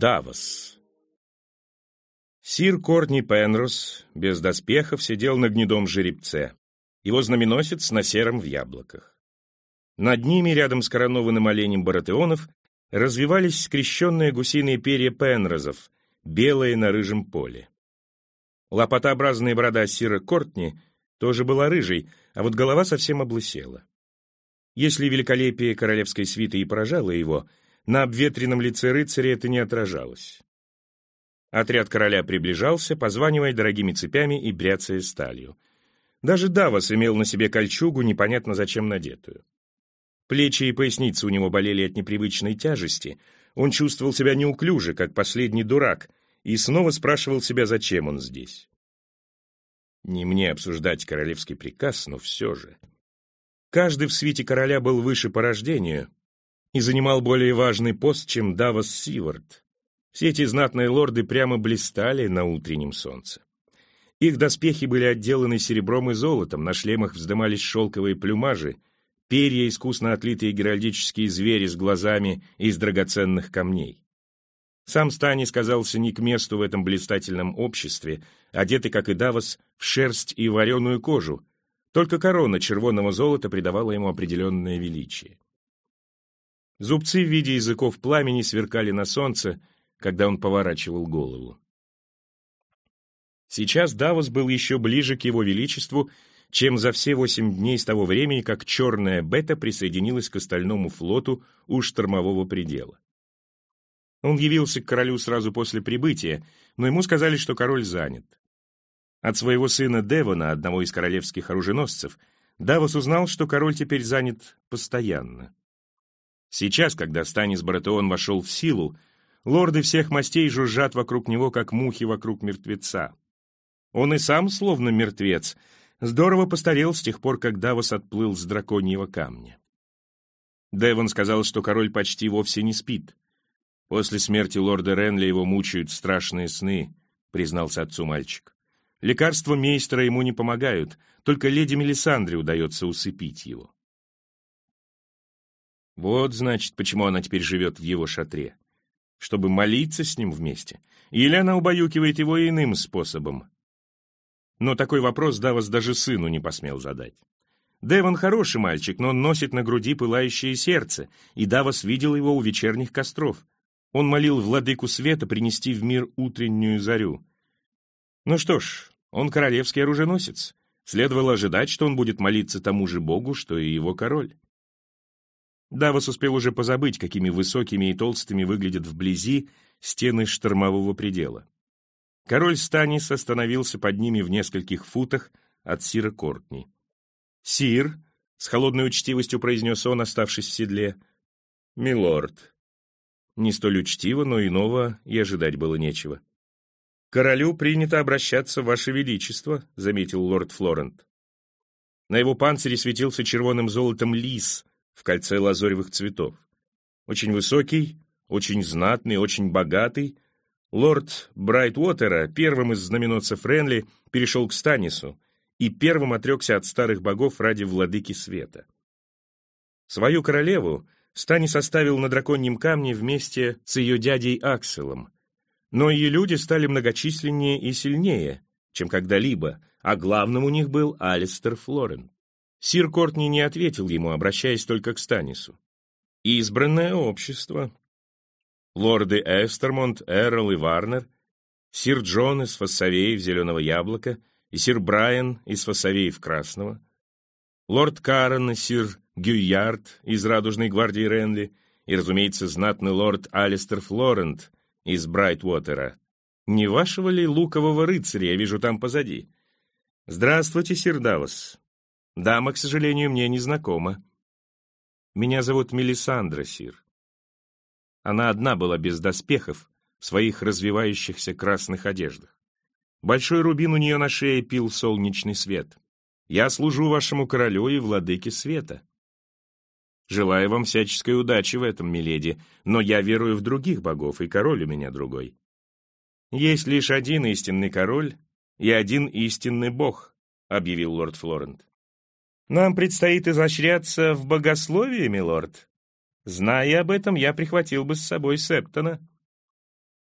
Давос Сир Кортни Пенрос без доспехов сидел на гнедом жеребце. Его знаменосец на сером в яблоках. Над ними, рядом с коронованным оленем Баратеонов, развивались скрещенные гусиные перья Пенрозов, белые на рыжем поле. Лопатообразная борода Сира Кортни тоже была рыжей, а вот голова совсем облысела. Если великолепие королевской свиты и поражало его, на обветренном лице рыцаря это не отражалось. Отряд короля приближался, позванивая дорогими цепями и бряцая сталью. Даже Давос имел на себе кольчугу, непонятно зачем надетую. Плечи и поясницы у него болели от непривычной тяжести, он чувствовал себя неуклюже, как последний дурак, и снова спрашивал себя, зачем он здесь. Не мне обсуждать королевский приказ, но все же. Каждый в свите короля был выше по рождению и занимал более важный пост, чем Давос Сивард. Все эти знатные лорды прямо блистали на утреннем солнце. Их доспехи были отделаны серебром и золотом, на шлемах вздымались шелковые плюмажи, перья искусно отлитые геральдические звери с глазами из драгоценных камней. Сам Станис казался не к месту в этом блистательном обществе, одетый, как и Давос, в шерсть и вареную кожу, только корона червонного золота придавала ему определенное величие. Зубцы в виде языков пламени сверкали на солнце, когда он поворачивал голову. Сейчас Давос был еще ближе к его величеству, чем за все восемь дней с того времени, как черная бета присоединилась к остальному флоту у штормового предела. Он явился к королю сразу после прибытия, но ему сказали, что король занят. От своего сына Девона, одного из королевских оруженосцев, Давос узнал, что король теперь занят постоянно. Сейчас, когда Станис Баратеон вошел в силу, Лорды всех мастей жужжат вокруг него, как мухи вокруг мертвеца. Он и сам словно мертвец, здорово постарел с тех пор, как Давос отплыл с драконьего камня. Девон сказал, что король почти вовсе не спит. После смерти лорда Ренли его мучают страшные сны, признался отцу мальчик. Лекарства мейстера ему не помогают, только леди Мелисандре удается усыпить его. Вот, значит, почему она теперь живет в его шатре чтобы молиться с ним вместе, или она убаюкивает его иным способом? Но такой вопрос Давос даже сыну не посмел задать. Дэвон хороший мальчик, но он носит на груди пылающее сердце, и Давос видел его у вечерних костров. Он молил владыку света принести в мир утреннюю зарю. Ну что ж, он королевский оруженосец. Следовало ожидать, что он будет молиться тому же богу, что и его король. Давос успел уже позабыть, какими высокими и толстыми выглядят вблизи стены штормового предела. Король Станис остановился под ними в нескольких футах от Сира Кортни. «Сир», — с холодной учтивостью произнес он, оставшись в седле, — «милорд». Не столь учтиво, но иного и ожидать было нечего. «Королю принято обращаться, Ваше Величество», — заметил лорд Флорент. На его панцире светился червоным золотом лис, в кольце лазоревых цветов. Очень высокий, очень знатный, очень богатый, лорд Брайтвотера, первым из знаменосцев Ренли, перешел к Станису и первым отрекся от старых богов ради владыки света. Свою королеву Станис оставил на драконьем камне вместе с ее дядей Акселом, но ее люди стали многочисленнее и сильнее, чем когда-либо, а главным у них был Алистер Флорен. Сир Кортни не ответил ему, обращаясь только к Станису. «Избранное общество. Лорды Эстермонт, Эрл и Варнер, сир Джон из Фассавеев Зеленого Яблока и сир Брайан из Фассавеев Красного, лорд Карен и сир Гюйярд из Радужной гвардии Ренли и, разумеется, знатный лорд Алистер Флорент из Брайтвотера. Не вашего ли лукового рыцаря я вижу там позади? Здравствуйте, сир Давос. Дама, к сожалению, мне не знакома. Меня зовут Мелисандра, сир. Она одна была без доспехов, в своих развивающихся красных одеждах. Большой рубин у нее на шее пил солнечный свет. Я служу вашему королю и владыке света. Желаю вам всяческой удачи в этом, миледи, но я верую в других богов, и король у меня другой. Есть лишь один истинный король и один истинный бог, объявил лорд Флорент. Нам предстоит изощряться в богословии, милорд. Зная об этом, я прихватил бы с собой Септона.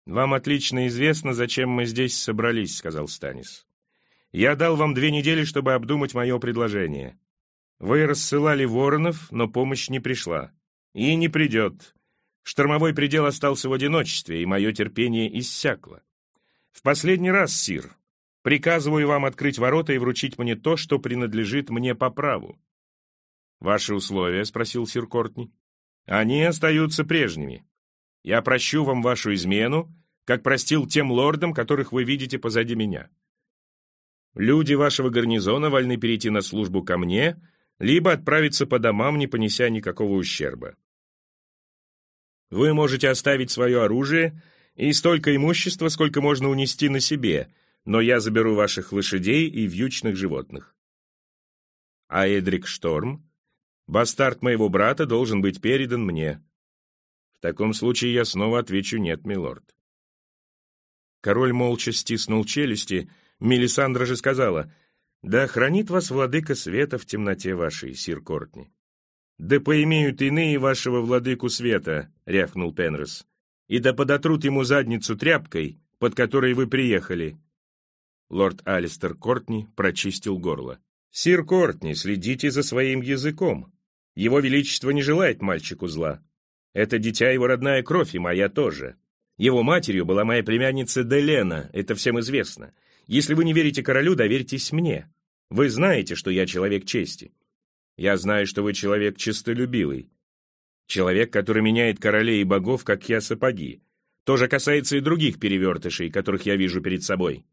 «Вам отлично известно, зачем мы здесь собрались», — сказал Станис. «Я дал вам две недели, чтобы обдумать мое предложение. Вы рассылали воронов, но помощь не пришла. И не придет. Штормовой предел остался в одиночестве, и мое терпение иссякло. В последний раз, Сир, приказываю вам открыть ворота и вручить мне то, что принадлежит мне по праву. «Ваши условия?» — спросил Сир Кортни. «Они остаются прежними. Я прощу вам вашу измену, как простил тем лордам, которых вы видите позади меня. Люди вашего гарнизона вольны перейти на службу ко мне, либо отправиться по домам, не понеся никакого ущерба. Вы можете оставить свое оружие и столько имущества, сколько можно унести на себе, но я заберу ваших лошадей и вьючных животных. А Эдрик Шторм, бастард моего брата, должен быть передан мне. В таком случае я снова отвечу «нет, милорд». Король молча стиснул челюсти, Мелисандра же сказала, «Да хранит вас владыка света в темноте вашей, сир Кортни». «Да поимеют иные вашего владыку света», — рявкнул Пенрос, «и да подотрут ему задницу тряпкой, под которой вы приехали». Лорд Алистер Кортни прочистил горло. «Сир Кортни, следите за своим языком. Его Величество не желает мальчику зла. Это дитя его родная кровь, и моя тоже. Его матерью была моя племянница Делена, это всем известно. Если вы не верите королю, доверьтесь мне. Вы знаете, что я человек чести. Я знаю, что вы человек честолюбивый. Человек, который меняет королей и богов, как я сапоги. То же касается и других перевертышей, которых я вижу перед собой.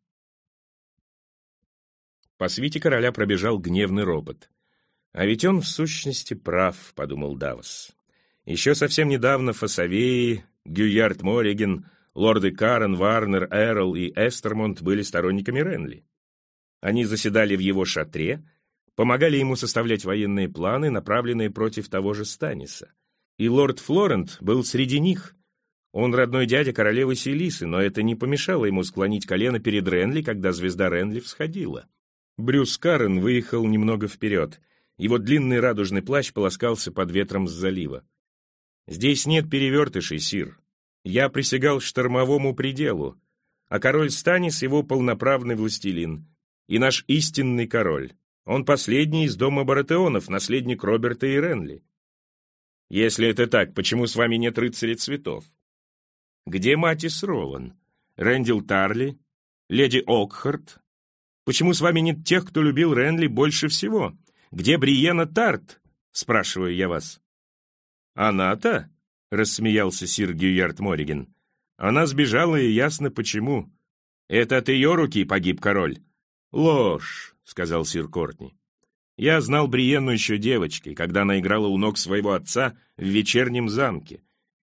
По свите короля пробежал гневный ропот. «А ведь он в сущности прав», — подумал Давос. Еще совсем недавно Фасавеи, Гюярд Мориген, лорды Карен, Варнер, Эрл и Эстермонт были сторонниками Ренли. Они заседали в его шатре, помогали ему составлять военные планы, направленные против того же Станиса. И лорд Флорент был среди них. Он родной дядя королевы Селисы, но это не помешало ему склонить колено перед Ренли, когда звезда Ренли всходила. Брюс Карен выехал немного вперед. Его длинный радужный плащ полоскался под ветром с залива. «Здесь нет перевертышей, сир. Я присягал штормовому пределу, а король Станис — его полноправный властелин, и наш истинный король. Он последний из дома Баратеонов, наследник Роберта и Ренли. Если это так, почему с вами нет рыцаря цветов? Где Матис Ролан? Рэндил Тарли? Леди Окхарт? Почему с вами нет тех, кто любил Ренли больше всего? Где Бриена Тарт? Спрашиваю я вас. Она-то? Рассмеялся сир Гюярд Мориген. Она сбежала, и ясно почему. Это от ее руки погиб король. Ложь. — сказал сир Кортни. «Я знал Бриенну еще девочкой, когда она играла у ног своего отца в вечернем замке,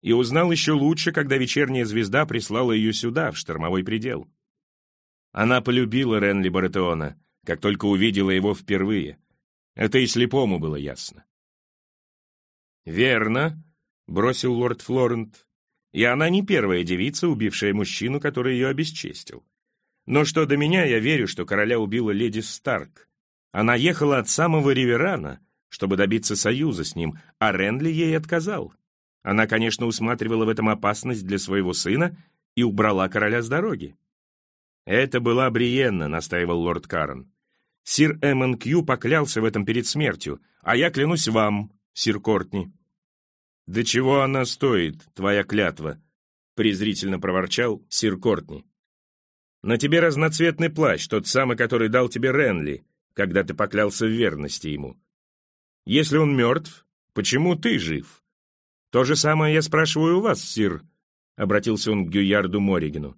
и узнал еще лучше, когда вечерняя звезда прислала ее сюда, в штормовой предел. Она полюбила Ренли Баратеона, как только увидела его впервые. Это и слепому было ясно. «Верно», — бросил лорд Флорент, «и она не первая девица, убившая мужчину, который ее обесчестил. Но что до меня, я верю, что короля убила леди Старк. Она ехала от самого Риверана, чтобы добиться союза с ним, а Ренли ей отказал. Она, конечно, усматривала в этом опасность для своего сына и убрала короля с дороги. «Это была Бриенна», — настаивал лорд Карен. «Сир Эммон Кью поклялся в этом перед смертью, а я клянусь вам, сир Кортни». «Да чего она стоит, твоя клятва?» — презрительно проворчал сир Кортни. На тебе разноцветный плащ, тот самый, который дал тебе Ренли, когда ты поклялся в верности ему. Если он мертв, почему ты жив? То же самое я спрашиваю у вас, сир, — обратился он к Гюярду Моригину.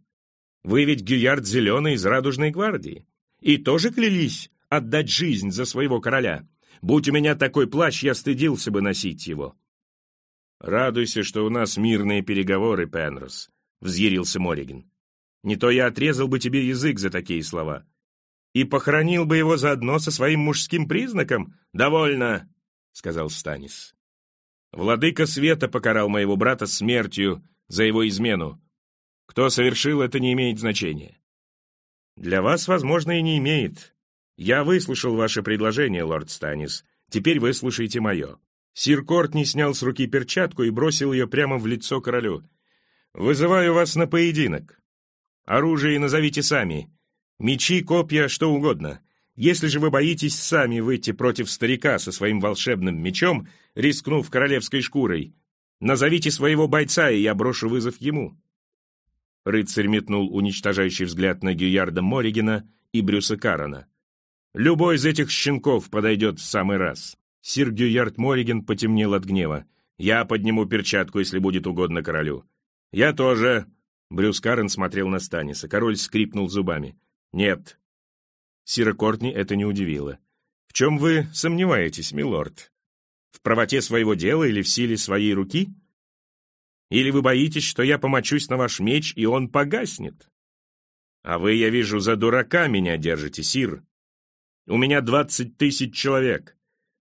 Вы ведь Гюярд Зеленый из Радужной гвардии. И тоже клялись отдать жизнь за своего короля. Будь у меня такой плащ, я стыдился бы носить его. «Радуйся, что у нас мирные переговоры, Пенрос», — взъярился Моригин. Не то я отрезал бы тебе язык за такие слова. И похоронил бы его заодно со своим мужским признаком. Довольно, — сказал Станис. Владыка Света покарал моего брата смертью за его измену. Кто совершил это, не имеет значения. Для вас, возможно, и не имеет. Я выслушал ваше предложение, лорд Станис. Теперь выслушайте мое. Сир Корт не снял с руки перчатку и бросил ее прямо в лицо королю. «Вызываю вас на поединок. Оружие назовите сами. Мечи, копья, что угодно. Если же вы боитесь сами выйти против старика со своим волшебным мечом, рискнув королевской шкурой, назовите своего бойца, и я брошу вызов ему». Рыцарь метнул уничтожающий взгляд на Гюярда Моригина и Брюса Карона. «Любой из этих щенков подойдет в самый раз». Сир Гюярд Мориген потемнел от гнева. «Я подниму перчатку, если будет угодно королю». «Я тоже». Брюс Карен смотрел на Станиса. Король скрипнул зубами. «Нет». Сира Кортни это не удивило. «В чем вы сомневаетесь, милорд? В правоте своего дела или в силе своей руки? Или вы боитесь, что я помочусь на ваш меч, и он погаснет? А вы, я вижу, за дурака меня держите, сир. У меня двадцать тысяч человек.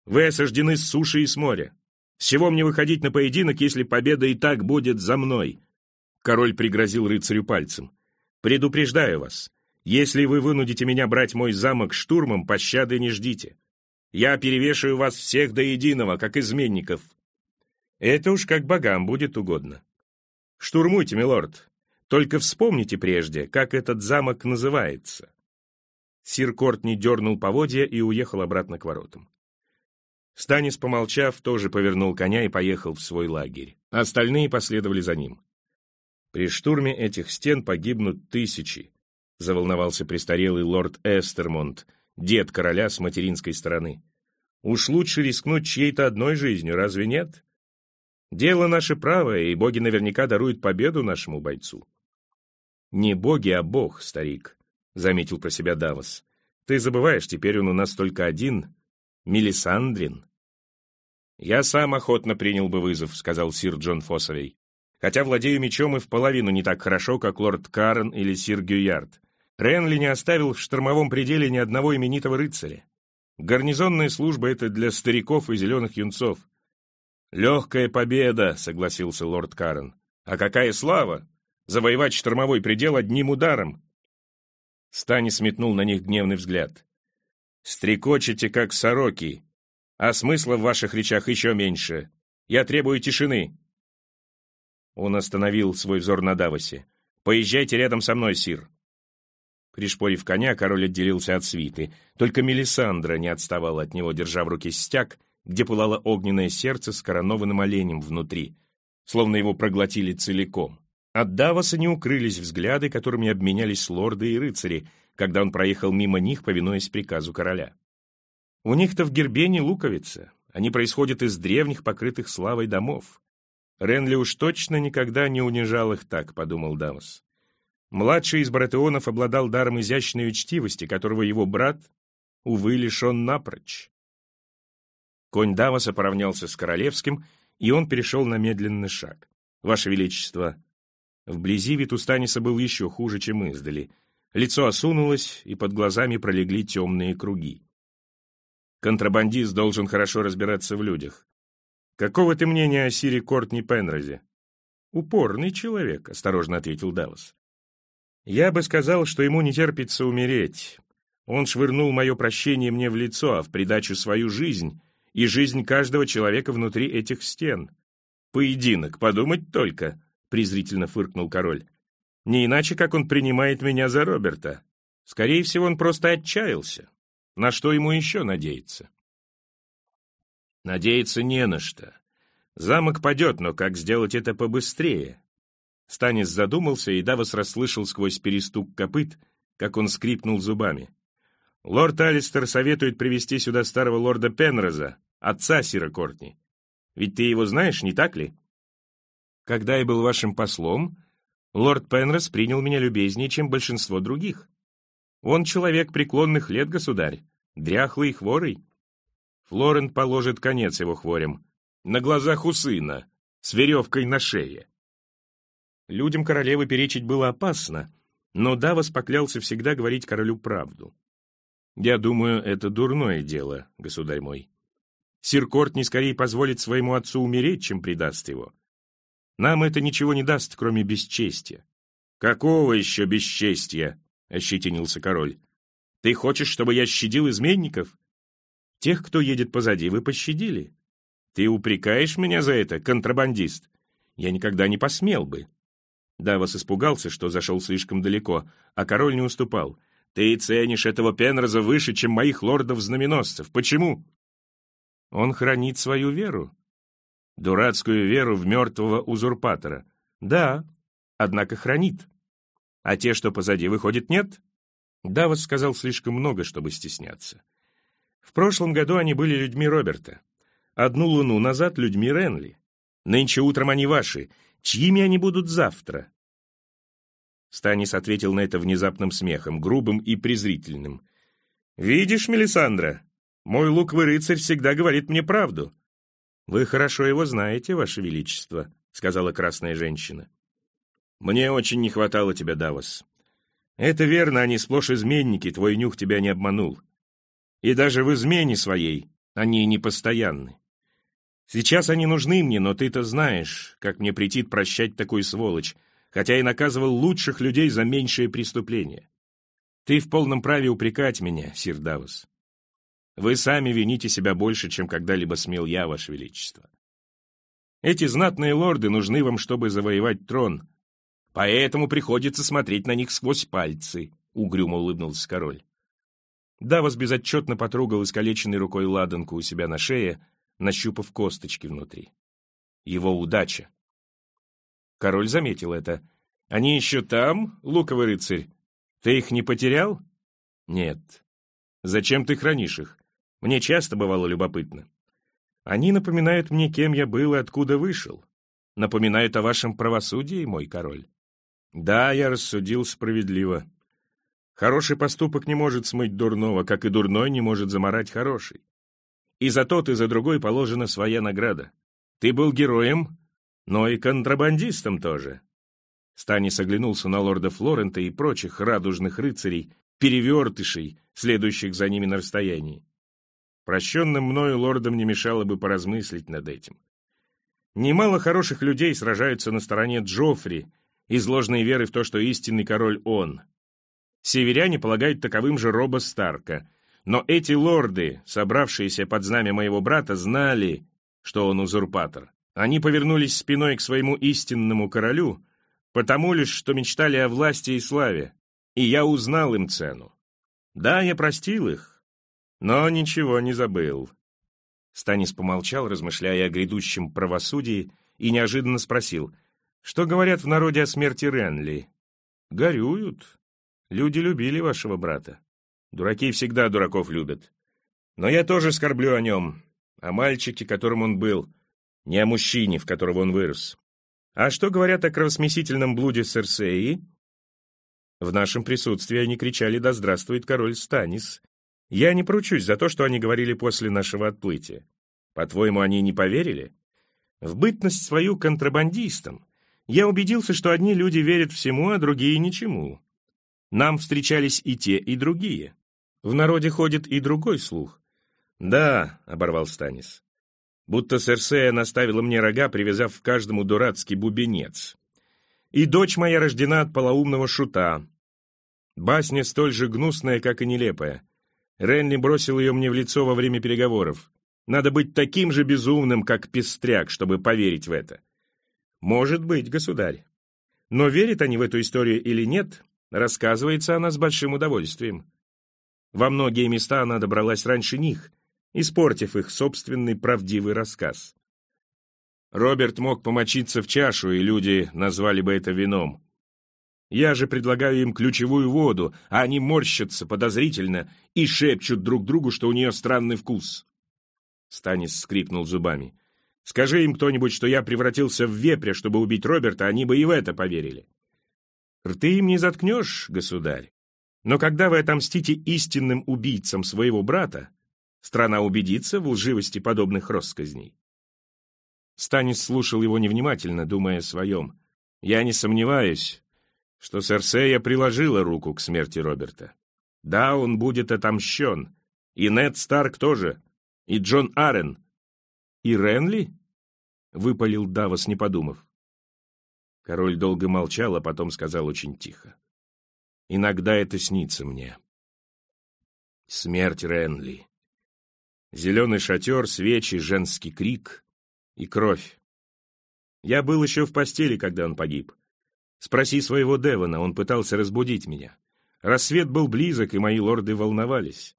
Вы осаждены с суши и с моря. С чего мне выходить на поединок, если победа и так будет за мной?» Король пригрозил рыцарю пальцем. «Предупреждаю вас, если вы вынудите меня брать мой замок штурмом, пощады не ждите. Я перевешаю вас всех до единого, как изменников. Это уж как богам будет угодно. Штурмуйте, милорд. Только вспомните прежде, как этот замок называется. Сир Кортни дернул поводья и уехал обратно к воротам. Станис, помолчав, тоже повернул коня и поехал в свой лагерь. Остальные последовали за ним. При штурме этих стен погибнут тысячи, заволновался престарелый лорд Эстермонт, дед короля с материнской стороны. Уж лучше рискнуть чьей-то одной жизнью, разве нет? Дело наше правое, и боги наверняка даруют победу нашему бойцу. Не боги, а бог, старик, — заметил про себя Давос. Ты забываешь, теперь он у нас только один, Мелисандрин. Я сам охотно принял бы вызов, — сказал сир Джон Фосовей. Хотя владею мечом и в половину не так хорошо, как лорд Карен или сир Гюярд. Ренли не оставил в штормовом пределе ни одного именитого рыцаря. Гарнизонная служба — это для стариков и зеленых юнцов. «Легкая победа», — согласился лорд Карен. «А какая слава! Завоевать штормовой предел одним ударом!» Стани сметнул на них гневный взгляд. «Стрекочете, как сороки, а смысла в ваших речах еще меньше. Я требую тишины». Он остановил свой взор на Давосе. «Поезжайте рядом со мной, сир». Пришпорив коня, король отделился от свиты. Только Мелисандра не отставала от него, держа в руке стяг, где пылало огненное сердце с коронованным оленем внутри, словно его проглотили целиком. От Давоса не укрылись взгляды, которыми обменялись лорды и рыцари, когда он проехал мимо них, повинуясь приказу короля. У них-то в Гербене луковица, они происходят из древних, покрытых славой домов. Ренли уж точно никогда не унижал их так, подумал Давос. Младший из баратеонов обладал даром изящной учтивости, которого его брат, увы, лишен напрочь. Конь Давоса поравнялся с королевским, и он перешел на медленный шаг. «Ваше Величество!» Вблизи вид у Станиса был еще хуже, чем издали. Лицо осунулось, и под глазами пролегли темные круги. Контрабандист должен хорошо разбираться в людях. «Какого ты мнения о Сире Кортни Пенрозе?» «Упорный человек», — осторожно ответил Давос. «Я бы сказал, что ему не терпится умереть. Он швырнул мое прощение мне в лицо, а в придачу свою жизнь и жизнь каждого человека внутри этих стен. Поединок, подумать только, презрительно фыркнул король. Не иначе, как он принимает меня за Роберта. Скорее всего, он просто отчаялся. На что ему еще надеяться? Надеяться не на что. Замок падет, но как сделать это побыстрее? Станис задумался, и Давос расслышал сквозь перестук копыт, как он скрипнул зубами. Лорд Алистер советует привести сюда старого лорда Пенроза, отца Сира Кортни. Ведь ты его знаешь, не так ли? Когда я был вашим послом, лорд Пенроз принял меня любезнее, чем большинство других. Он человек преклонных лет, государь, дряхлый и хворый. Флорент положит конец его хворям. На глазах у сына, с веревкой на шее. Людям королевы перечить было опасно, но Давос поклялся всегда говорить королю правду. Я думаю, это дурное дело, государь мой. Сир Кортни скорее позволит своему отцу умереть, чем предаст его. Нам это ничего не даст, кроме бесчестия. Какого еще бесчестия? — ощетинился король. Ты хочешь, чтобы я щадил изменников? Тех, кто едет позади, вы пощадили. Ты упрекаешь меня за это, контрабандист? Я никогда не посмел бы. Давос испугался, что зашел слишком далеко, а король не уступал. «Ты ценишь этого Пенроза выше, чем моих лордов-знаменосцев. Почему?» «Он хранит свою веру», Дурацкую веру в мертвого узурпатора. Да, однако хранит. А те, что позади, выходит, нет? Давос сказал слишком много, чтобы стесняться. В прошлом году они были людьми Роберта. Одну луну назад людьми Ренли. Нынче утром они ваши. Чьими они будут завтра? Станис ответил на это внезапным смехом, грубым и презрительным. «Видишь, Мелисандра, мой луковый рыцарь всегда говорит мне правду. «Вы хорошо его знаете, Ваше Величество», — сказала красная женщина. «Мне очень не хватало тебя, Давос. Это верно, они сплошь изменники, твой нюх тебя не обманул. И даже в измене своей они непостоянны. Сейчас они нужны мне, но ты-то знаешь, как мне претит прощать такую сволочь, хотя и наказывал лучших людей за меньшие преступления. Ты в полном праве упрекать меня, сир Давос. Вы сами вините себя больше, чем когда-либо смел я, Ваше Величество. Эти знатные лорды нужны вам, чтобы завоевать трон. Поэтому приходится смотреть на них сквозь пальцы, — угрюмо улыбнулся король. Давос безотчетно потрогал искалеченной рукой ладанку у себя на шее, нащупав косточки внутри. Его удача. Король заметил это. «Они еще там, луковый рыцарь? Ты их не потерял?» «Нет». «Зачем ты хранишь их? Мне часто бывало любопытно. Они напоминают мне, кем я был и откуда вышел. Напоминают о вашем правосудии, мой король. Да, я рассудил справедливо. Хороший поступок не может смыть дурного, как и дурной не может заморать хороший. И за тот, и за другой положена своя награда. Ты был героем, но и контрабандистом тоже. Станис оглянулся на лорда Флорента и прочих радужных рыцарей, перевертышей, следующих за ними на расстоянии. Прощенным мною лордам не мешало бы поразмыслить над этим. Немало хороших людей сражаются на стороне Джоффри, из ложной веры в то, что истинный король он. Северяне полагают таковым же Роба Старка. Но эти лорды, собравшиеся под знамя моего брата, знали, что он узурпатор. Они повернулись спиной к своему истинному королю, потому лишь, что мечтали о власти и славе, и я узнал им цену. Да, я простил их, но ничего не забыл. Станис помолчал, размышляя о грядущем правосудии, и неожиданно спросил, что говорят в народе о смерти Ренли? Горюют. Люди любили вашего брата. Дураки всегда дураков любят. Но я тоже скорблю о нем, о мальчике, которым он был, не о мужчине, в которого он вырос. А что говорят о кровосмесительном блуде Серсеи? В нашем присутствии они кричали «Да здравствует король Станис!» Я не поручусь за то, что они говорили после нашего отплытия. По-твоему, они не поверили? В бытность свою контрабандистом я убедился, что одни люди верят всему, а другие ничему. Нам встречались и те, и другие. В народе ходит и другой слух. «Да», — оборвал Станис, — «будто Серсея наставила мне рога, привязав к каждому дурацкий бубенец. И дочь моя рождена от полоумного шута. Басня столь же гнусная, как и нелепая. Ренли бросил ее мне в лицо во время переговоров. Надо быть таким же безумным, как Пестряк, чтобы поверить в это. Может быть, государь. Но верят они в эту историю или нет, рассказывается она с большим удовольствием. Во многие места она добралась раньше них, испортив их собственный правдивый рассказ. Роберт мог помочиться в чашу, и люди назвали бы это вином. Я же предлагаю им ключевую воду, а они морщатся подозрительно и шепчут друг другу, что у нее странный вкус. Станис скрипнул зубами. Скажи им кто-нибудь, что я превратился в вепря, чтобы убить Роберта, они бы и в это поверили. Рты им не заткнешь, государь. Но когда вы отомстите истинным убийцам своего брата, страна убедится в лживости подобных россказней. Станис слушал его невнимательно, думая о своем. «Я не сомневаюсь, что Серсея приложила руку к смерти Роберта. Да, он будет отомщен. И Нед Старк тоже. И Джон Арен. И Ренли? Выпалил Давос, не подумав. Король долго молчал, а потом сказал очень тихо. Иногда это снится мне. Смерть Ренли. Зеленый шатер, свечи, женский крик и кровь. Я был еще в постели, когда он погиб. Спроси своего Девона, он пытался разбудить меня. Рассвет был близок, и мои лорды волновались.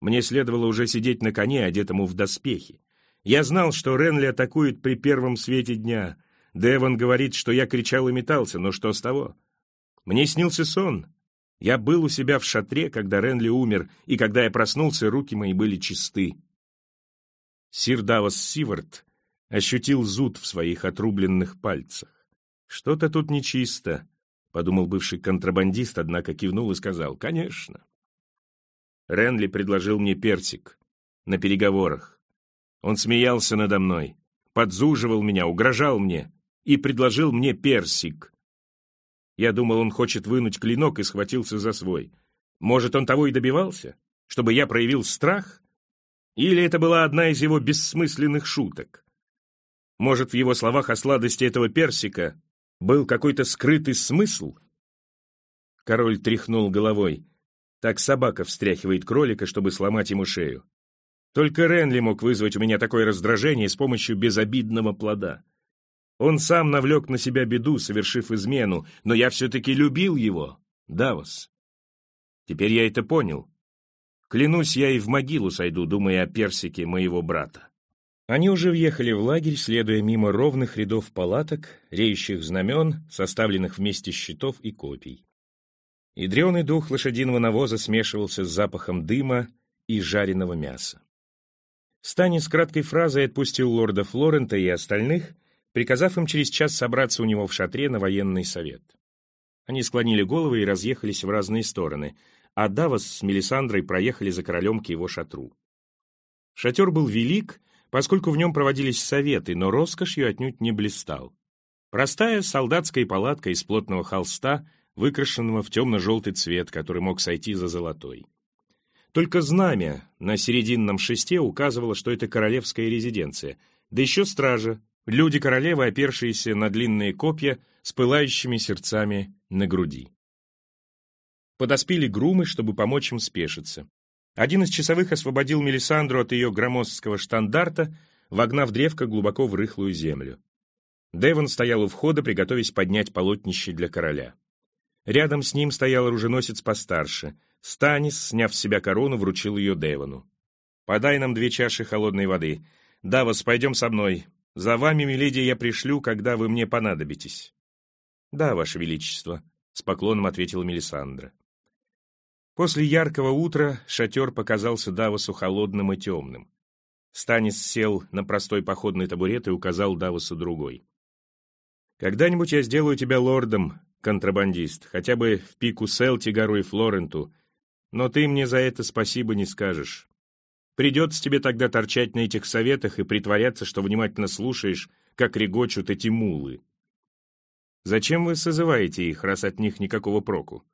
Мне следовало уже сидеть на коне, одетому в доспехи. Я знал, что Ренли атакует при первом свете дня. Девон говорит, что я кричал и метался, но что с того? Мне снился сон. Я был у себя в шатре, когда Ренли умер, и когда я проснулся, руки мои были чисты. Сир Давос Сивард ощутил зуд в своих отрубленных пальцах. «Что-то тут нечисто», — подумал бывший контрабандист, однако кивнул и сказал, «Конечно». Ренли предложил мне персик на переговорах. Он смеялся надо мной, подзуживал меня, угрожал мне и предложил мне персик. Я думал, он хочет вынуть клинок и схватился за свой. Может, он того и добивался? Чтобы я проявил страх? Или это была одна из его бессмысленных шуток? Может, в его словах о сладости этого персика был какой-то скрытый смысл? Король тряхнул головой. Так собака встряхивает кролика, чтобы сломать ему шею. Только Ренли мог вызвать у меня такое раздражение с помощью безобидного плода. Он сам навлек на себя беду, совершив измену, но я все-таки любил его, Давос. Теперь я это понял. Клянусь, я и в могилу сойду, думая о персике моего брата. Они уже въехали в лагерь, следуя мимо ровных рядов палаток, реющих знамен, составленных вместе щитов и копий. И дреный дух лошадиного навоза смешивался с запахом дыма и жареного мяса. Стани с краткой фразой отпустил лорда Флорента и остальных, приказав им через час собраться у него в шатре на военный совет. Они склонили головы и разъехались в разные стороны, а Давос с Мелисандрой проехали за королем к его шатру. Шатер был велик, поскольку в нем проводились советы, но роскошью отнюдь не блистал. Простая солдатская палатка из плотного холста, выкрашенного в темно-желтый цвет, который мог сойти за золотой. Только знамя на серединном шесте указывало, что это королевская резиденция, да еще стража, люди королевы, опершиеся на длинные копья с пылающими сердцами на груди. Подоспели грумы, чтобы помочь им спешиться. Один из часовых освободил Мелисандру от ее громоздкого штандарта, вогнав древко глубоко в рыхлую землю. Девон стоял у входа, приготовясь поднять полотнище для короля. Рядом с ним стоял оруженосец постарше. Станис, сняв с себя корону, вручил ее Девону. «Подай нам две чаши холодной воды. Давос, пойдем со мной. За вами, миледи, я пришлю, когда вы мне понадобитесь». «Да, ваше величество», — с поклоном ответила Мелисандра. После яркого утра шатер показался Давосу холодным и темным. Станис сел на простой походный табурет и указал Давосу другой. «Когда-нибудь я сделаю тебя лордом, контрабандист, хотя бы в пику Селтигару и Флоренту, но ты мне за это спасибо не скажешь. Придется тебе тогда торчать на этих советах и притворяться, что внимательно слушаешь, как регочут эти мулы. Зачем вы созываете их, раз от них никакого проку?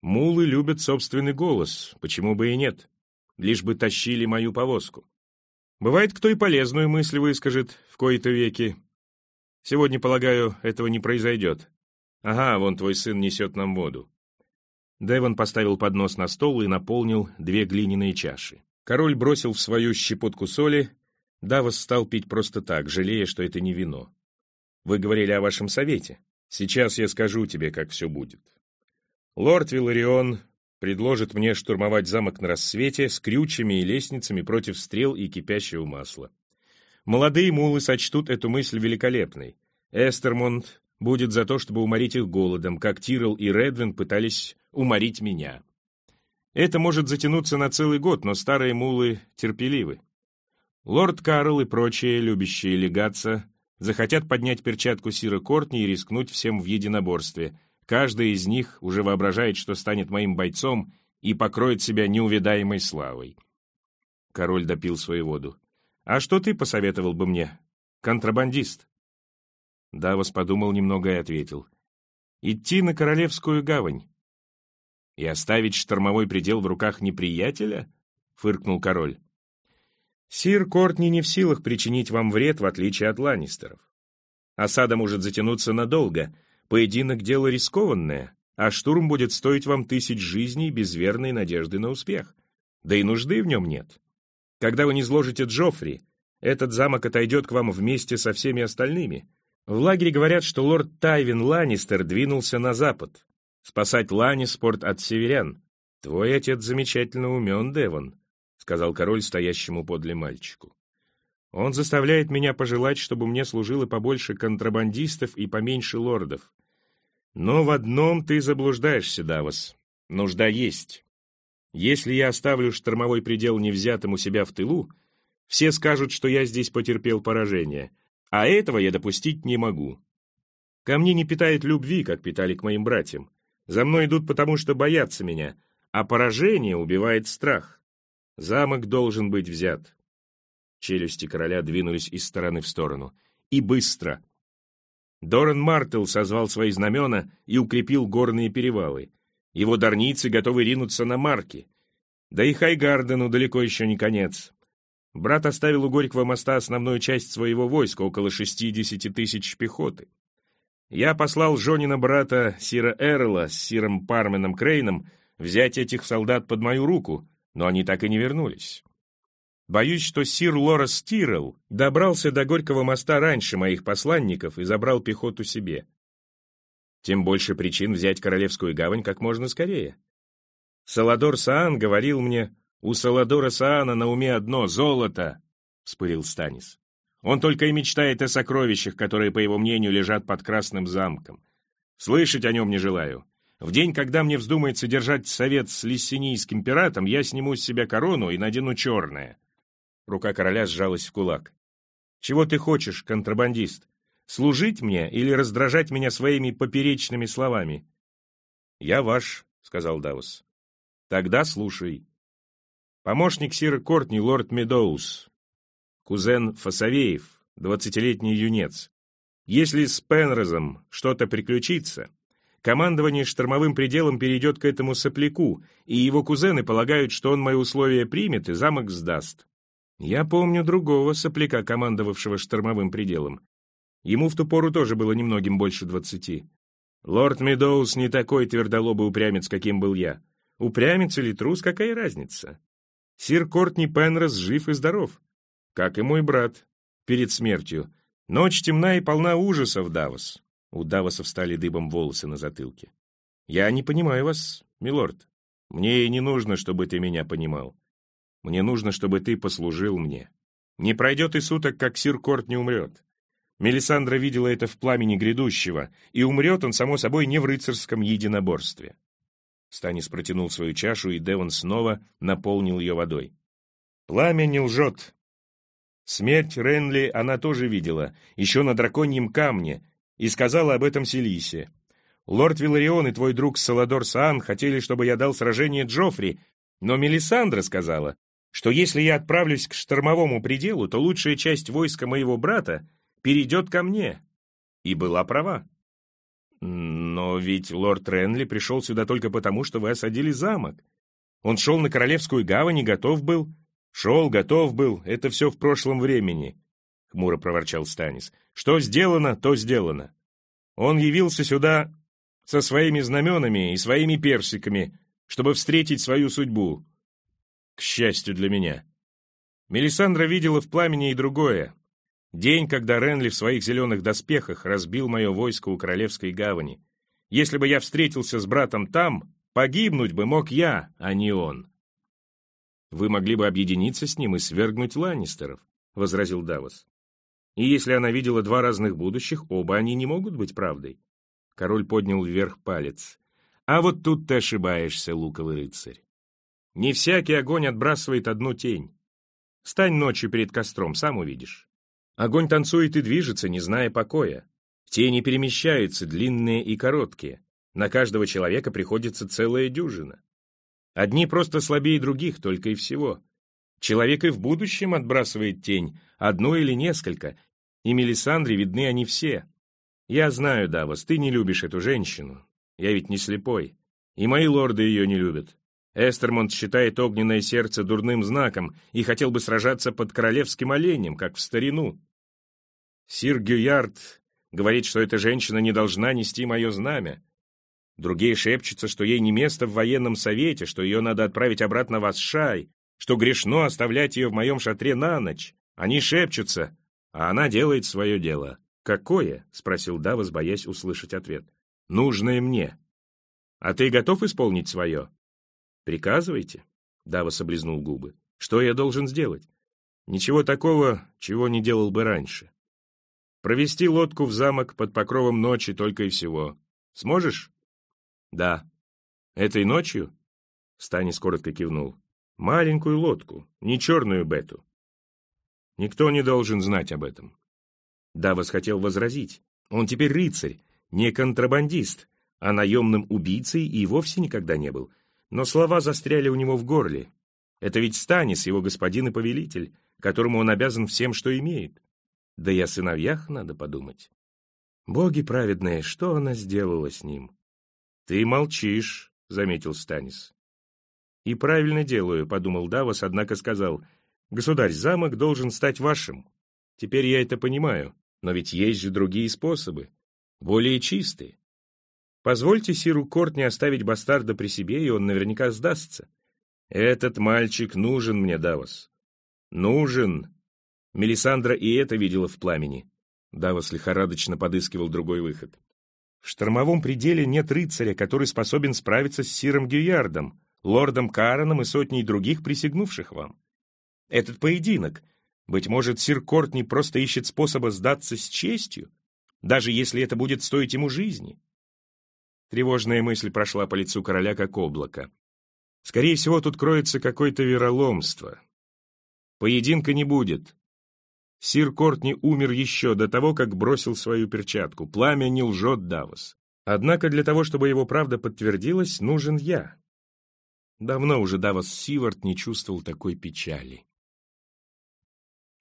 Мулы любят собственный голос, почему бы и нет, лишь бы тащили мою повозку. Бывает, кто и полезную мысль выскажет в кои-то веки. Сегодня, полагаю, этого не произойдет. Ага, вон твой сын несет нам воду. Девон поставил поднос на стол и наполнил две глиняные чаши. Король бросил в свою щепотку соли, Давос стал пить просто так, жалея, что это не вино. Вы говорили о вашем совете. Сейчас я скажу тебе, как все будет. Лорд Виларион предложит мне штурмовать замок на рассвете с крючами и лестницами против стрел и кипящего масла. Молодые мулы сочтут эту мысль великолепной. Эстермонд будет за то, чтобы уморить их голодом, как Тирл и Редвин пытались уморить меня. Это может затянуться на целый год, но старые мулы терпеливы. Лорд Карл и прочие, любящие легаться, захотят поднять перчатку Сира Кортни и рискнуть всем в единоборстве — Каждый из них уже воображает, что станет моим бойцом и покроет себя неувидаемой славой. Король допил свою воду. «А что ты посоветовал бы мне? Контрабандист?» Давос подумал немного и ответил. «Идти на Королевскую гавань». «И оставить штормовой предел в руках неприятеля?» — фыркнул король. «Сир Кортни не в силах причинить вам вред, в отличие от Ланнистеров. Осада может затянуться надолго, Поединок — дело рискованное, а штурм будет стоить вам тысяч жизней без верной надежды на успех. Да и нужды в нем нет. Когда вы не сложите Джоффри, этот замок отойдет к вам вместе со всеми остальными. В лагере говорят, что лорд Тайвин Ланнистер двинулся на запад, спасать Ланниспорт от северян. Твой отец замечательно умен, Девон, — сказал король стоящему подле мальчику. Он заставляет меня пожелать, чтобы мне служило побольше контрабандистов и поменьше лордов. Но в одном ты заблуждаешься, Давос. Нужда есть. Если я оставлю штормовой предел невзятым у себя в тылу, все скажут, что я здесь потерпел поражение, а этого я допустить не могу. Ко мне не питает любви, как питали к моим братьям. За мной идут потому, что боятся меня, а поражение убивает страх. Замок должен быть взят. Челюсти короля двинулись из стороны в сторону. И быстро. Доран Мартел созвал свои знамена и укрепил горные перевалы. Его дарницы готовы ринуться на марки. Да и Хайгардену далеко еще не конец. Брат оставил у Горького моста основную часть своего войска, около 60 тысяч пехоты. Я послал Жонина брата Сира Эрла с Сиром Парменом Крейном взять этих солдат под мою руку, но они так и не вернулись. Боюсь, что сир Лорес Тирелл добрался до Горького моста раньше моих посланников и забрал пехоту себе. Тем больше причин взять Королевскую гавань как можно скорее. Саладор Саан говорил мне, у Саладора Саана на уме одно — золото, — вспылил Станис. Он только и мечтает о сокровищах, которые, по его мнению, лежат под Красным замком. Слышать о нем не желаю. В день, когда мне вздумается держать совет с лиссинийским пиратом, я сниму с себя корону и надену черное. Рука короля сжалась в кулак. «Чего ты хочешь, контрабандист? Служить мне или раздражать меня своими поперечными словами?» «Я ваш», — сказал Давос. «Тогда слушай. Помощник Сира Кортни, лорд Медоуз, кузен Фасавеев, двадцатилетний юнец. Если с Пенрозом что-то приключится, командование штормовым пределом перейдет к этому сопляку, и его кузены полагают, что он мои условия примет и замок сдаст. Я помню другого сопляка, командовавшего штормовым пределом. Ему в ту пору тоже было немногим больше двадцати. Лорд Медоуз не такой твердолобый упрямец, каким был я. Упрямец или трус, какая разница? Сир Кортни Пенрос жив и здоров, как и мой брат, перед смертью. Ночь темна и полна ужасов, Давос. У Давоса встали дыбом волосы на затылке. Я не понимаю вас, милорд. Мне и не нужно, чтобы ты меня понимал. Мне нужно, чтобы ты послужил мне. Не пройдет и суток, как сир Корт не умрет. Мелисандра видела это в пламени грядущего, и умрет он, само собой, не в рыцарском единоборстве. Станис протянул свою чашу, и Девон снова наполнил ее водой. Пламя не лжет. Смерть Ренли она тоже видела, еще на драконьем камне, и сказала об этом Селисе. Лорд Виларион и твой друг Саладор Саан хотели, чтобы я дал сражение Джоффри, но Мелисандра сказала, что если я отправлюсь к штормовому пределу, то лучшая часть войска моего брата перейдет ко мне. И была права. Но ведь лорд Ренли пришел сюда только потому, что вы осадили замок. Он шел на Королевскую гавань и готов был. Шел, готов был. Это все в прошлом времени, — хмуро проворчал Станис. Что сделано, то сделано. Он явился сюда со своими знаменами и своими персиками, чтобы встретить свою судьбу. К счастью для меня. Мелисандра видела в пламени и другое. День, когда Ренли в своих зеленых доспехах разбил мое войско у Королевской гавани. Если бы я встретился с братом там, погибнуть бы мог я, а не он. «Вы могли бы объединиться с ним и свергнуть Ланнистеров», — возразил Давос. «И если она видела два разных будущих, оба они не могут быть правдой». Король поднял вверх палец. «А вот тут ты ошибаешься, луковый рыцарь. Не всякий огонь отбрасывает одну тень. Стань ночью перед костром, сам увидишь. Огонь танцует и движется, не зная покоя. Тени перемещаются, длинные и короткие. На каждого человека приходится целая дюжина. Одни просто слабее других, только и всего. Человек и в будущем отбрасывает тень, одну или несколько, и Мелисандре видны они все. Я знаю, Давос, ты не любишь эту женщину. Я ведь не слепой. И мои лорды ее не любят. Эстермонт считает огненное сердце дурным знаком и хотел бы сражаться под королевским оленем, как в старину. Сир Гюярд говорит, что эта женщина не должна нести мое знамя. Другие шепчутся, что ей не место в военном совете, что ее надо отправить обратно в Асшай, что грешно оставлять ее в моем шатре на ночь. Они шепчутся, а она делает свое дело. «Какое?» — спросил Давос, боясь услышать ответ. «Нужное мне. А ты готов исполнить свое?» «Приказывайте», — Давос облизнул губы. «Что я должен сделать?» «Ничего такого, чего не делал бы раньше. Провести лодку в замок под покровом ночи только и всего. Сможешь?» «Да». «Этой ночью?» Станис коротко кивнул. «Маленькую лодку, не черную бету. Никто не должен знать об этом». Давос хотел возразить. Он теперь рыцарь, не контрабандист, а наемным убийцей и вовсе никогда не был. Но слова застряли у него в горле. Это ведь Станис, его господин и повелитель, которому он обязан всем, что имеет. Да и о сыновьях надо подумать. Боги праведные, что она сделала с ним? Ты молчишь, — заметил Станис. И правильно делаю, — подумал Давос, однако сказал, — государь, замок должен стать вашим. Теперь я это понимаю, но ведь есть же другие способы, более чистые. Позвольте Сиру Кортни оставить бастарда при себе, и он наверняка сдастся. Этот мальчик нужен мне, Давос. Нужен. Мелисандра и это видела в пламени. Давос лихорадочно подыскивал другой выход. В штормовом пределе нет рыцаря, который способен справиться с Сиром Гюярдом, лордом Караном и сотней других присягнувших вам. Этот поединок, быть может, сир Кортни просто ищет способа сдаться с честью, даже если это будет стоить ему жизни. Тревожная мысль прошла по лицу короля как облако. Скорее всего, тут кроется какое-то вероломство. Поединка не будет. Сир Кортни умер еще до того, как бросил свою перчатку. Пламя не лжет Давос. Однако для того, чтобы его правда подтвердилась, нужен я. Давно уже Давос Сивард не чувствовал такой печали.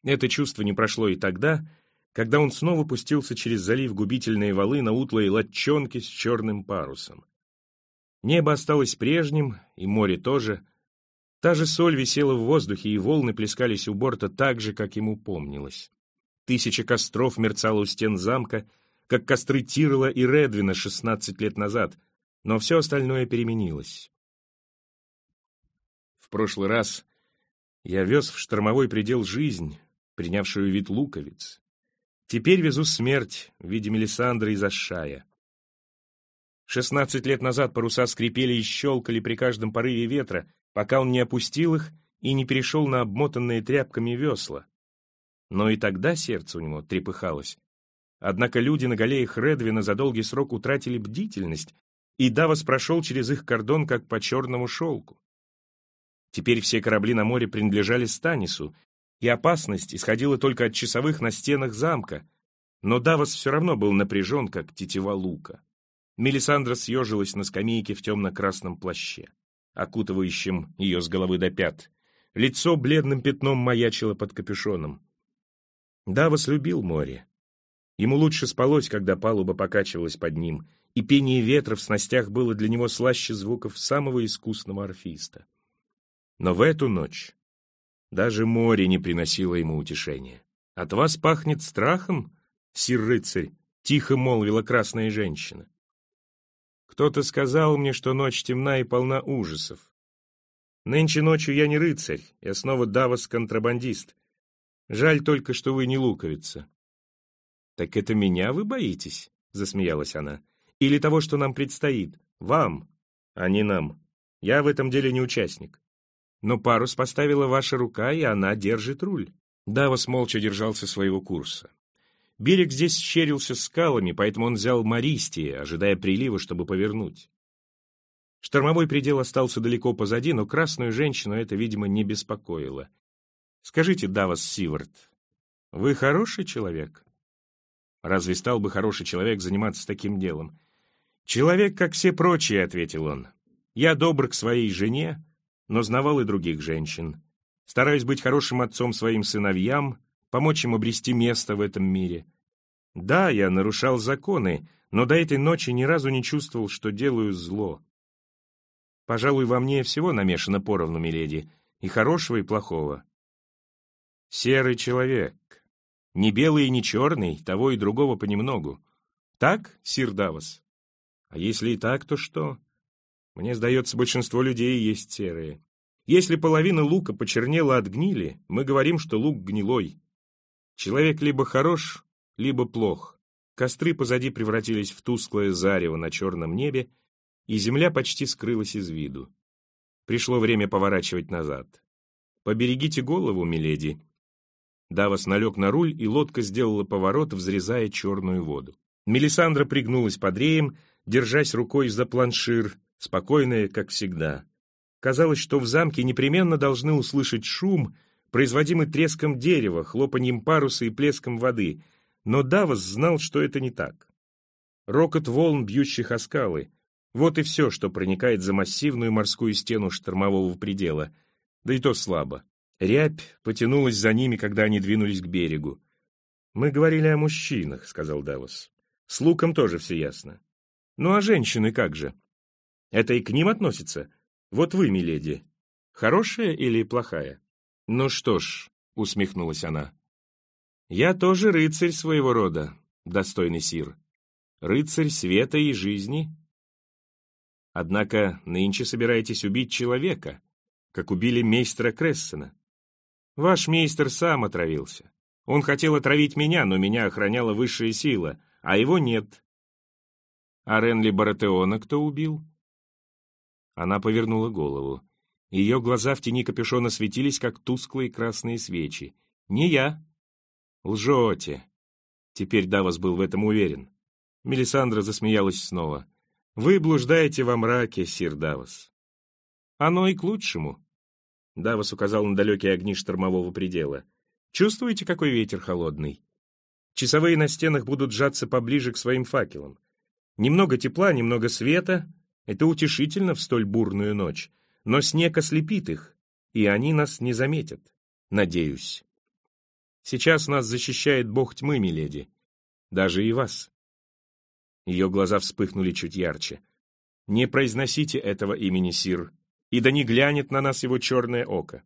Это чувство не прошло и тогда, когда он снова пустился через залив губительные валы на утлые лодчонки с черным парусом. Небо осталось прежним, и море тоже. Та же соль висела в воздухе, и волны плескались у борта так же, как ему помнилось. Тысяча костров мерцала у стен замка, как костры Тирла и Редвина шестнадцать лет назад, но все остальное переменилось. В прошлый раз я вез в штормовой предел жизнь, принявшую вид луковиц. Теперь везу смерть в виде Мелисандры из Ашая. Шестнадцать лет назад паруса скрипели и щелкали при каждом порыве ветра, пока он не опустил их и не перешел на обмотанные тряпками весла. Но и тогда сердце у него трепыхалось. Однако люди на галеях Редвина за долгий срок утратили бдительность, и Давос прошел через их кордон, как по черному шелку. Теперь все корабли на море принадлежали Станису, и опасность исходила только от часовых на стенах замка, но Давос все равно был напряжен, как тетива лука. Мелисандра съежилась на скамейке в темно-красном плаще, окутывающем ее с головы до пят. Лицо бледным пятном маячило под капюшоном. Давос любил море. Ему лучше спалось, когда палуба покачивалась под ним, и пение ветра в снастях было для него слаще звуков самого искусного орфиста. Но в эту ночь даже море не приносило ему утешения. «От вас пахнет страхом, сир-рыцарь?» — тихо молвила красная женщина. «Кто-то сказал мне, что ночь темна и полна ужасов. Нынче ночью я не рыцарь, я снова Давос-контрабандист. Жаль только, что вы не луковица». «Так это меня вы боитесь?» — засмеялась она. «Или того, что нам предстоит? Вам, а не нам. Я в этом деле не участник». Но парус поставила ваша рука, и она держит руль. Давос молча держался своего курса. Берег здесь щерился скалами, поэтому он взял Мористии, ожидая прилива, чтобы повернуть. Штормовой предел остался далеко позади, но красную женщину это, видимо, не беспокоило. «Скажите, Давос Сивард, вы хороший человек?» «Разве стал бы хороший человек заниматься таким делом?» «Человек, как все прочие», — ответил он. «Я добр к своей жене, но знавал и других женщин. Стараюсь быть хорошим отцом своим сыновьям, помочь им обрести место в этом мире. Да, я нарушал законы, но до этой ночи ни разу не чувствовал, что делаю зло. Пожалуй, во мне всего намешано поровну, миледи, и хорошего, и плохого. Серый человек. Не белый и не черный, того и другого понемногу. Так, сир Давос? А если и так, то что? Мне сдается, большинство людей есть серые. Если половина лука почернела от гнили, мы говорим, что лук гнилой. Человек либо хорош, либо плох. Костры позади превратились в тусклое зарево на черном небе, и земля почти скрылась из виду. Пришло время поворачивать назад. «Поберегите голову, миледи». Давос налег на руль, и лодка сделала поворот, взрезая черную воду. Мелисандра пригнулась под реем, держась рукой за планшир, спокойная, как всегда. Казалось, что в замке непременно должны услышать шум, производимый треском дерева, хлопаньем паруса и плеском воды, но Давос знал, что это не так. Рокот волн, бьющих о скалы, вот и все, что проникает за массивную морскую стену штормового предела, да и то слабо. Рябь потянулась за ними, когда они двинулись к берегу. «Мы говорили о мужчинах», — сказал Давос. «С Луком тоже все ясно. Ну а женщины как же? Это и к ним относится? Вот вы, миледи, хорошая или плохая?» «Ну что ж», — усмехнулась она, — «я тоже рыцарь своего рода, достойный сир. Рыцарь света и жизни, Однако нынче собираетесь убить человека, как убили мейстера Крессена. Ваш мейстер сам отравился. Он хотел отравить меня, но меня охраняла высшая сила, а его нет. А Ренли Баратеона кто убил? Она повернула голову. Ее глаза в тени капюшона светились, как тусклые красные свечи. «Не я». «Лжете». Теперь Давос был в этом уверен. Мелисандра засмеялась снова. Вы блуждаете во мраке, сир Давос. Оно и к лучшему. Давос указал на далекие огни штормового предела. Чувствуете, какой ветер холодный? Часовые на стенах будут сжаться поближе к своим факелам. Немного тепла, немного света — это утешительно в столь бурную ночь. Но снег ослепит их, и они нас не заметят. Надеюсь. Сейчас нас защищает бог тьмы, миледи. Даже и вас. Ее глаза вспыхнули чуть ярче. «Не произносите этого имени, Сир, и да не глянет на нас его черное око.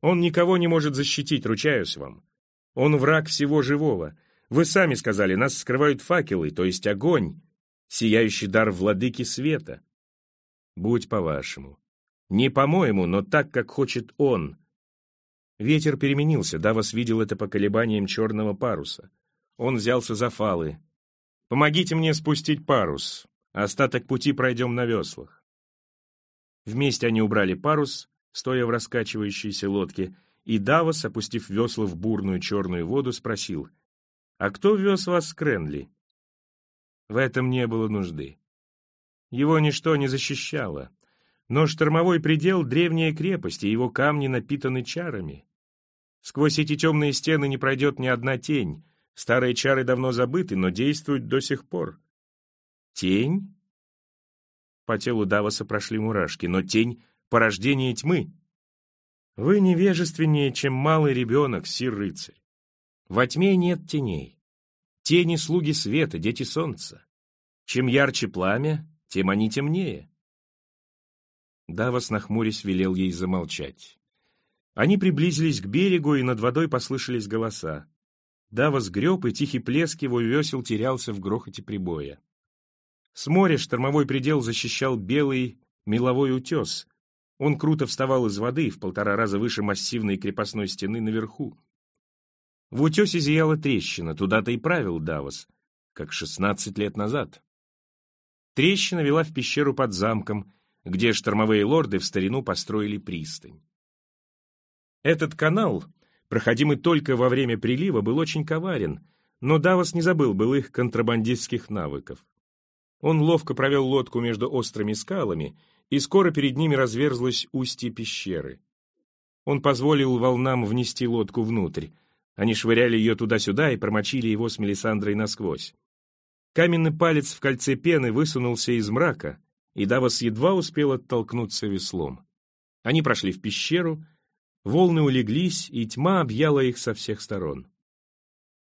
Он никого не может защитить, ручаюсь вам. Он враг всего живого. Вы сами сказали, нас скрывают факелы, то есть огонь, сияющий дар владыки света. Будь по-вашему. Не по-моему, но так, как хочет он». Ветер переменился, Давос видел это по колебаниям черного паруса. Он взялся за фалы, Помогите мне спустить парус. Остаток пути пройдем на веслах. Вместе они убрали парус, стоя в раскачивающейся лодке, и Давос, опустив весла в бурную черную воду, спросил, «А кто вез вас с Кренли?» В этом не было нужды. Его ничто не защищало, но штормовой предел — древняя крепость, и его камни напитаны чарами. Сквозь эти темные стены не пройдет ни одна тень, Старые чары давно забыты, но действуют до сих пор. Тень? По телу Давоса прошли мурашки, но тень — порождение тьмы. Вы невежественнее, чем малый ребенок, сир-рыцарь. Во тьме нет теней. Тени — слуги света, дети солнца. Чем ярче пламя, тем они темнее. Давос, нахмурясь, велел ей замолчать. Они приблизились к берегу, и над водой послышались голоса. Дава сгреб, и тихий плеск его весел терялся в грохоте прибоя. С моря штормовой предел защищал белый меловой утес. Он круто вставал из воды, в полтора раза выше массивной крепостной стены наверху. В утесе зияла трещина, туда-то и правил Давос, как шестнадцать лет назад. Трещина вела в пещеру под замком, где штормовые лорды в старину построили пристань. Этот канал проходимый только во время прилива, был очень коварен, но Давос не забыл былых контрабандистских навыков. Он ловко провел лодку между острыми скалами, и скоро перед ними разверзлось устье пещеры. Он позволил волнам внести лодку внутрь. Они швыряли ее туда-сюда и промочили его с Мелисандрой насквозь. Каменный палец в кольце пены высунулся из мрака, и Давос едва успел оттолкнуться веслом. Они прошли в пещеру, Волны улеглись, и тьма объяла их со всех сторон.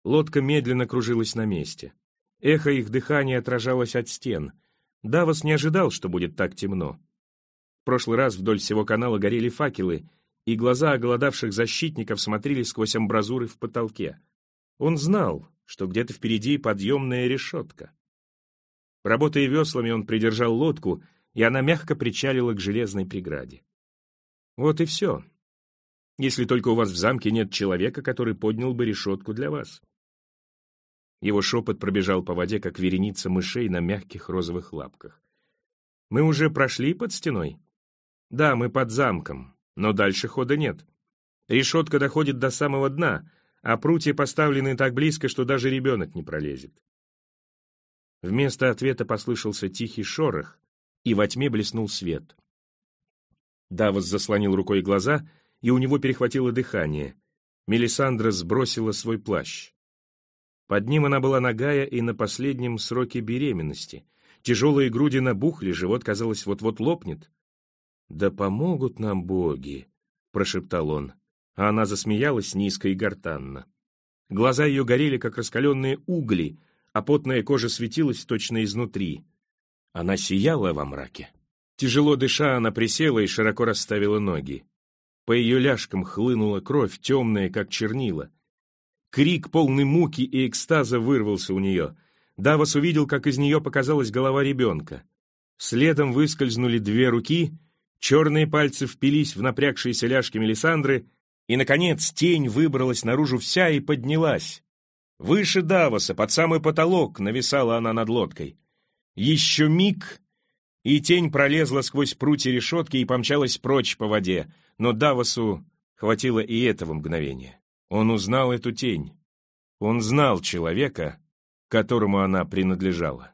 Лодка медленно кружилась на месте. Эхо их дыхания отражалось от стен. Давос не ожидал, что будет так темно. В прошлый раз вдоль всего канала горели факелы, и глаза оголодавших защитников смотрели сквозь амбразуры в потолке. Он знал, что где-то впереди подъемная решетка. Работая веслами, он придержал лодку, и она мягко причалила к железной преграде. Вот и все если только у вас в замке нет человека, который поднял бы решетку для вас. Его шепот пробежал по воде, как вереница мышей на мягких розовых лапках. «Мы уже прошли под стеной?» «Да, мы под замком, но дальше хода нет. Решетка доходит до самого дна, а прутья поставлены так близко, что даже ребенок не пролезет». Вместо ответа послышался тихий шорох, и во тьме блеснул свет. Давос заслонил рукой глаза, и у него перехватило дыхание. Мелисандра сбросила свой плащ. Под ним она была нагая и на последнем сроке беременности. Тяжелые груди набухли, живот, казалось, вот-вот лопнет. «Да помогут нам боги!» — прошептал он, а она засмеялась низко и гортанно. Глаза ее горели, как раскаленные угли, а потная кожа светилась точно изнутри. Она сияла во мраке. Тяжело дыша, она присела и широко расставила ноги. По ее ляжкам хлынула кровь, темная, как чернила. Крик, полный муки и экстаза, вырвался у нее. Давос увидел, как из нее показалась голова ребенка. Следом выскользнули две руки, черные пальцы впились в напрягшиеся ляжки Мелисандры, и, наконец, тень выбралась наружу вся и поднялась. Выше Давоса, под самый потолок, нависала она над лодкой. Еще миг, и тень пролезла сквозь прутья решетки и помчалась прочь по воде, но Давосу хватило и этого мгновения. Он узнал эту тень. Он знал человека, которому она принадлежала.